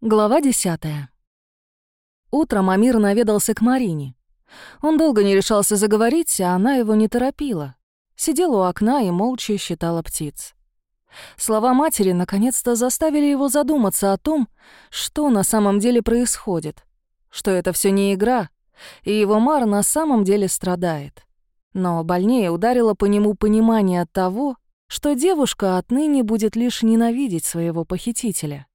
Глава десятая. Утром Амир наведался к Марине. Он долго не решался заговорить, а она его не торопила. Сидела у окна и молча считала птиц. Слова матери наконец-то заставили его задуматься о том, что на самом деле происходит, что это все не игра, и его Мар на самом деле страдает. Но больнее ударило по нему понимание того, что девушка отныне будет лишь ненавидеть своего похитителя.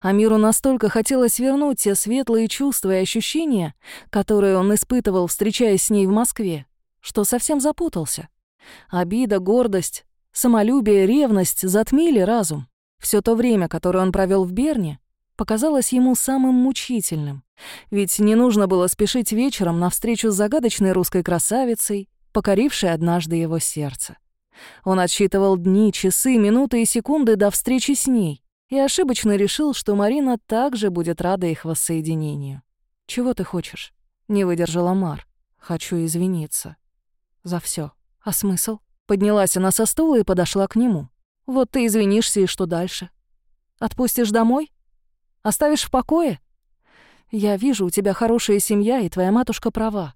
Амиру настолько хотелось вернуть те светлые чувства и ощущения, которые он испытывал, встречаясь с ней в Москве, что совсем запутался. Обида, гордость, самолюбие, ревность затмили разум. Все то время, которое он провел в Берне, показалось ему самым мучительным. Ведь не нужно было спешить вечером на встречу с загадочной русской красавицей, покорившей однажды его сердце. Он отсчитывал дни, часы, минуты и секунды до встречи с ней, и ошибочно решил, что Марина также будет рада их воссоединению. «Чего ты хочешь?» — не выдержала Мар. «Хочу извиниться. За все. А смысл?» Поднялась она со стула и подошла к нему. «Вот ты извинишься, и что дальше? Отпустишь домой? Оставишь в покое? Я вижу, у тебя хорошая семья, и твоя матушка права.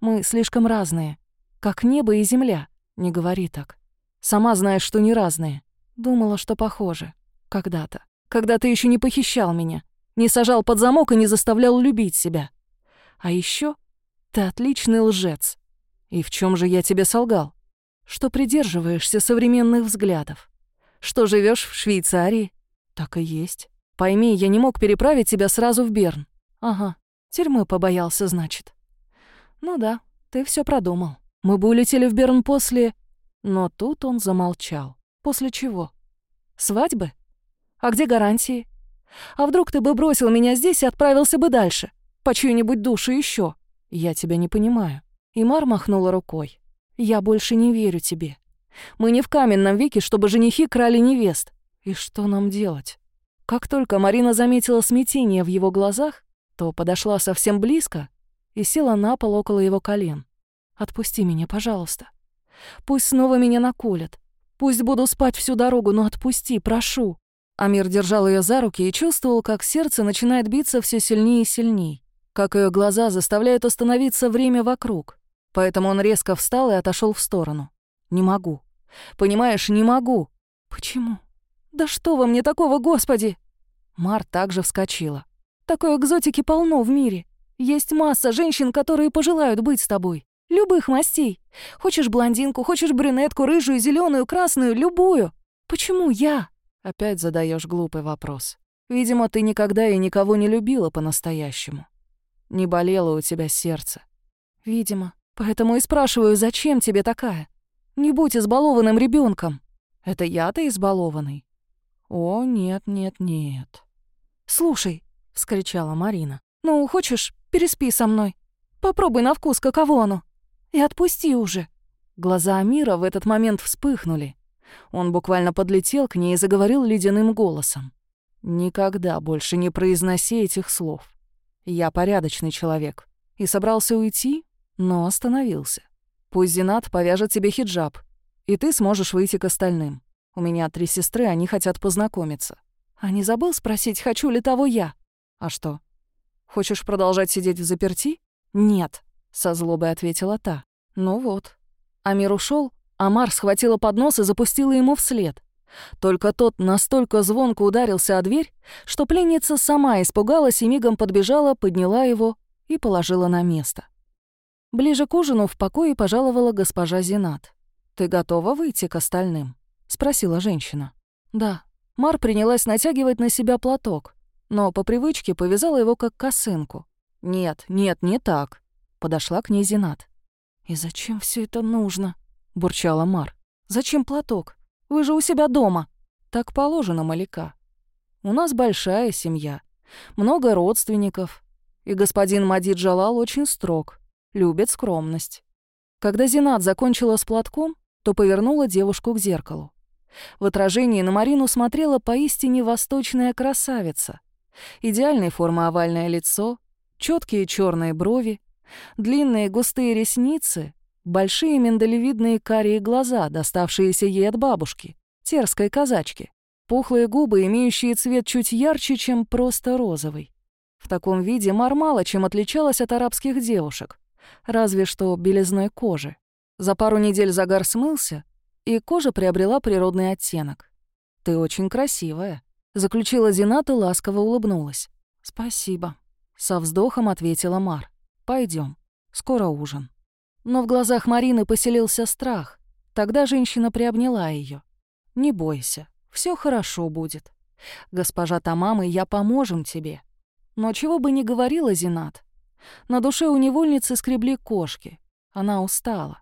Мы слишком разные. Как небо и земля. Не говори так. Сама знаешь, что не разные. Думала, что похожи. Когда-то. Когда ты еще не похищал меня, не сажал под замок и не заставлял любить себя. А еще ты отличный лжец. И в чем же я тебе солгал? Что придерживаешься современных взглядов. Что живешь в Швейцарии? Так и есть. Пойми, я не мог переправить тебя сразу в Берн. Ага, тюрьмы побоялся, значит. Ну да, ты все продумал. Мы бы улетели в Берн после... Но тут он замолчал. После чего? Свадьбы? А где гарантии? А вдруг ты бы бросил меня здесь и отправился бы дальше, по чью-нибудь душу еще? Я тебя не понимаю. Имар махнула рукой. Я больше не верю тебе. Мы не в каменном веке, чтобы женихи крали невест. И что нам делать? Как только Марина заметила смятение в его глазах, то подошла совсем близко и села на пол около его колен. «Отпусти меня, пожалуйста. Пусть снова меня наколят. Пусть буду спать всю дорогу, но отпусти, прошу». Амир держал ее за руки и чувствовал, как сердце начинает биться все сильнее и сильнее, как ее глаза заставляют остановиться время вокруг. Поэтому он резко встал и отошел в сторону. «Не могу. Понимаешь, не могу». «Почему? Да что во мне такого, господи?» Мар также вскочила. «Такой экзотики полно в мире. Есть масса женщин, которые пожелают быть с тобой. Любых мастей. Хочешь блондинку, хочешь брюнетку, рыжую, зеленую, красную, любую. Почему я?» Опять задаешь глупый вопрос. Видимо, ты никогда и никого не любила по-настоящему. Не болело у тебя сердце. Видимо. Поэтому и спрашиваю, зачем тебе такая? Не будь избалованным ребенком. Это я-то избалованный? О, нет, нет, нет. Слушай, вскричала Марина. Ну, хочешь, переспи со мной. Попробуй на вкус, каково оно. И отпусти уже. Глаза Амира в этот момент вспыхнули. Он буквально подлетел к ней и заговорил ледяным голосом. «Никогда больше не произноси этих слов. Я порядочный человек». И собрался уйти, но остановился. «Пусть Зинат повяжет тебе хиджаб, и ты сможешь выйти к остальным. У меня три сестры, они хотят познакомиться». «А не забыл спросить, хочу ли того я?» «А что? Хочешь продолжать сидеть в заперти?» «Нет», — со злобой ответила та. «Ну вот». Амир ушел, Амар схватила поднос и запустила ему вслед. Только тот настолько звонко ударился о дверь, что пленница сама испугалась и мигом подбежала, подняла его и положила на место. Ближе к ужину в покое пожаловала госпожа Зинат. «Ты готова выйти к остальным?» — спросила женщина. «Да». Мар принялась натягивать на себя платок, но по привычке повязала его как косынку. «Нет, нет, не так», — подошла к ней Зинат. «И зачем все это нужно?» — бурчала Мар. «Зачем платок? Вы же у себя дома». «Так положено, Маляка. У нас большая семья, много родственников, и господин Мадид Джалал очень строг, любит скромность». Когда Зинат закончила с платком, то повернула девушку к зеркалу. В отражении на Марину смотрела поистине восточная красавица. Идеальной формы овальное лицо, четкие черные брови, длинные густые ресницы большие миндалевидные карие глаза, доставшиеся ей от бабушки, терской казачки. Пухлые губы, имеющие цвет чуть ярче, чем просто розовый. В таком виде Мар мало чем отличалась от арабских девушек, разве что белизной кожи. За пару недель загар смылся, и кожа приобрела природный оттенок. «Ты очень красивая», — заключила Зината и ласково улыбнулась. «Спасибо», — со вздохом ответила Мар. Пойдем, скоро ужин». Но в глазах Марины поселился страх. Тогда женщина приобняла ее. «Не бойся, все хорошо будет. Госпожа Тамам и я поможем тебе». Но чего бы ни говорила Зинат, на душе у невольницы скребли кошки. Она устала.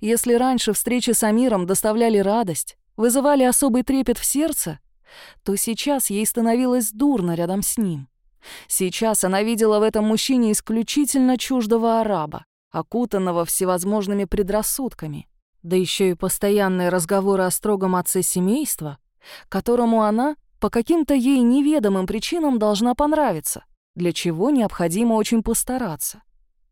Если раньше встречи с Амиром доставляли радость, вызывали особый трепет в сердце, то сейчас ей становилось дурно рядом с ним. Сейчас она видела в этом мужчине исключительно чуждого араба, окутанного всевозможными предрассудками, да еще и постоянные разговоры о строгом отце семейства, которому она по каким-то ей неведомым причинам должна понравиться, для чего необходимо очень постараться.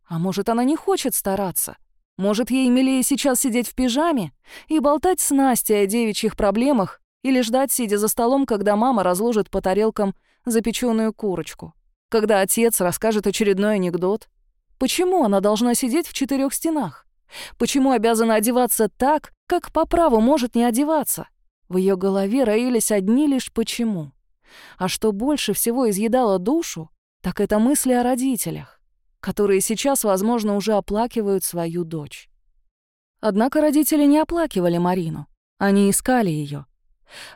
А может, она не хочет стараться? Может, ей милее сейчас сидеть в пижаме и болтать с Настей о девичьих проблемах или ждать, сидя за столом, когда мама разложит по тарелкам запеченную курочку? Когда отец расскажет очередной анекдот? Почему она должна сидеть в четырех стенах? Почему обязана одеваться так, как по праву может не одеваться? В ее голове роились одни лишь «почему». А что больше всего изъедало душу, так это мысли о родителях, которые сейчас, возможно, уже оплакивают свою дочь. Однако родители не оплакивали Марину, они искали ее.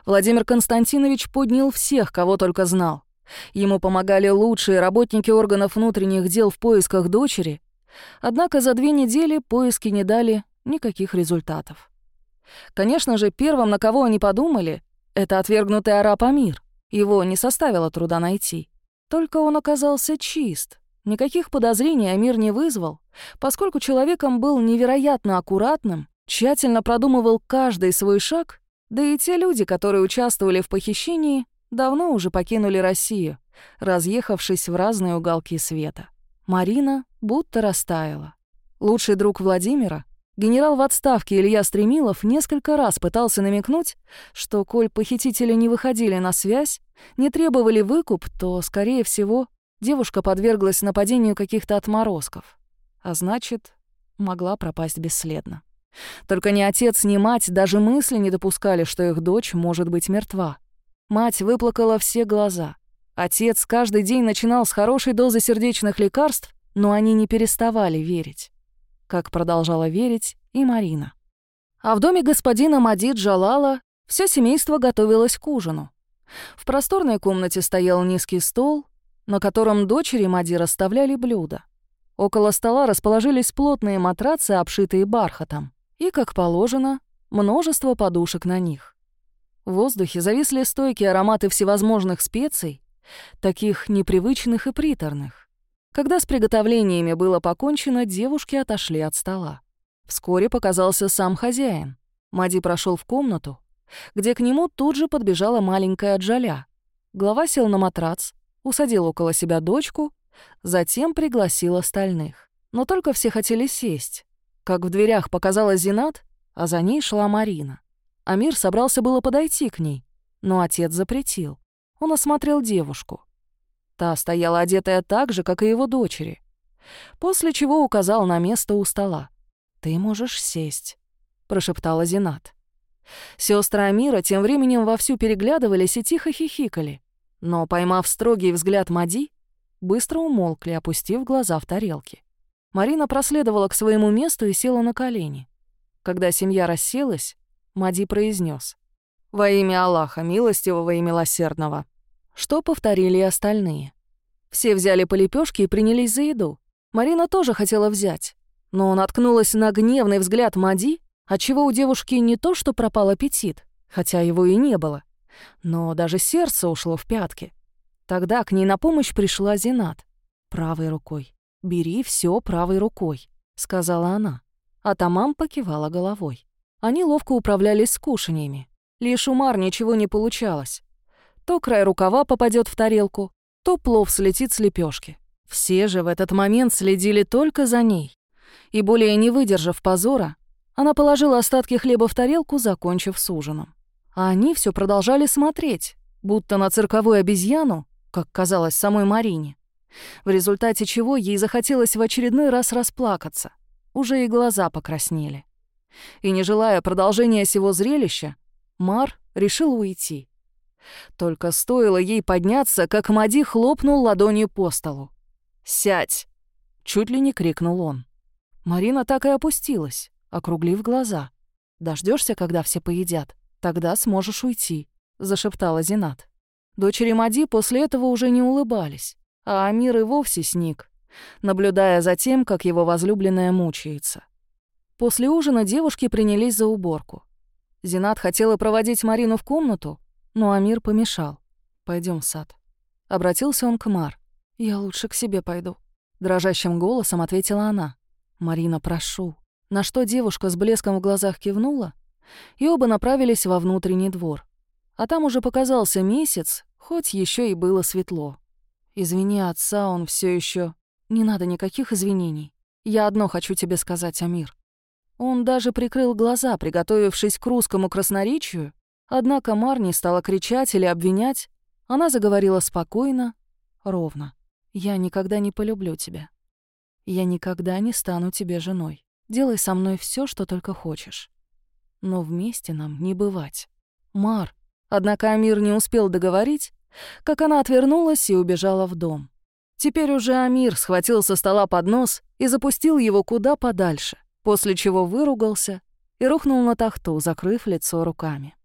Владимир Константинович поднял всех, кого только знал. Ему помогали лучшие работники органов внутренних дел в поисках дочери, однако за две недели поиски не дали никаких результатов. Конечно же, первым, на кого они подумали, это отвергнутый араб Амир. Его не составило труда найти. Только он оказался чист. Никаких подозрений Амир не вызвал, поскольку человеком был невероятно аккуратным, тщательно продумывал каждый свой шаг, да и те люди, которые участвовали в похищении, давно уже покинули Россию, разъехавшись в разные уголки света. Марина будто растаяла. Лучший друг Владимира, генерал в отставке Илья Стремилов, несколько раз пытался намекнуть, что, коль похитители не выходили на связь, не требовали выкуп, то, скорее всего, девушка подверглась нападению каких-то отморозков. А значит, могла пропасть бесследно. Только ни отец, ни мать даже мысли не допускали, что их дочь может быть мертва. Мать выплакала все глаза. Отец каждый день начинал с хорошей дозы сердечных лекарств, но они не переставали верить. Как продолжала верить и Марина. А в доме господина Мадид Джалала все семейство готовилось к ужину. В просторной комнате стоял низкий стол, на котором дочери Мади расставляли блюда. Около стола расположились плотные матрацы, обшитые бархатом, и, как положено, множество подушек на них. В воздухе зависли стойкие ароматы всевозможных специй, таких непривычных и приторных. Когда с приготовлениями было покончено, девушки отошли от стола. Вскоре показался сам хозяин. Мади прошел в комнату, где к нему тут же подбежала маленькая Джаля. Глава сел на матрац, усадил около себя дочку, затем пригласил остальных. Но только все хотели сесть. Как в дверях показалась Зинат, а за ней шла Марина. Амир собрался было подойти к ней, но отец запретил. Он осмотрел девушку. Та стояла одетая так же, как и его дочери. После чего указал на место у стола. «Ты можешь сесть», — прошептала Зинат. Сестры Амира тем временем вовсю переглядывались и тихо хихикали, но, поймав строгий взгляд Мади, быстро умолкли, опустив глаза в тарелки. Марина проследовала к своему месту и села на колени. Когда семья расселась, Мади произнес: «Во имя Аллаха, милостивого и милосердного». Что повторили и остальные. Все взяли по лепёшке и принялись за еду. Марина тоже хотела взять, но наткнулась на гневный взгляд Мади, отчего у девушки не то что пропал аппетит, хотя его и не было, но даже сердце ушло в пятки. Тогда к ней на помощь пришла Зинат. «Правой рукой. Бери все правой рукой», — сказала она. А Тамам покивала головой. Они ловко управлялись с кушаньями. Лишь у Мар ничего не получалось. То край рукава попадет в тарелку, то плов слетит с лепешки. Все же в этот момент следили только за ней. И более не выдержав позора, она положила остатки хлеба в тарелку, закончив с ужином. а они все продолжали смотреть, будто на цирковую обезьяну, как казалось самой Марине, в результате чего ей захотелось в очередной раз расплакаться. Уже и глаза покраснели. И не желая продолжения сего зрелища, Мар решил уйти. Только стоило ей подняться, как Мади хлопнул ладонью по столу. «Сядь!» — чуть ли не крикнул он. Марина так и опустилась, округлив глаза. Дождешься, когда все поедят, тогда сможешь уйти», — зашептала Зинат. Дочери Мади после этого уже не улыбались, а Амир и вовсе сник, наблюдая за тем, как его возлюбленная мучается. После ужина девушки принялись за уборку. Зинат хотела проводить Марину в комнату, но Амир помешал. Пойдем в сад». Обратился он к Мар. «Я лучше к себе пойду», — дрожащим голосом ответила она. «Марина, прошу». На что девушка с блеском в глазах кивнула, и оба направились во внутренний двор. А там уже показался месяц, хоть еще и было светло. «Извини отца, он все еще. «Не надо никаких извинений. Я одно хочу тебе сказать, Амир». Он даже прикрыл глаза, приготовившись к русскому красноречию, однако Мар не стала кричать или обвинять. Она заговорила спокойно, ровно. «Я никогда не полюблю тебя. Я никогда не стану тебе женой. Делай со мной все, что только хочешь. Но вместе нам не бывать. Мар. Однако Амир не успел договорить, как она отвернулась и убежала в дом. Теперь уже Амир схватил со стола поднос и запустил его куда подальше, после чего выругался и рухнул на тахту, закрыв лицо руками.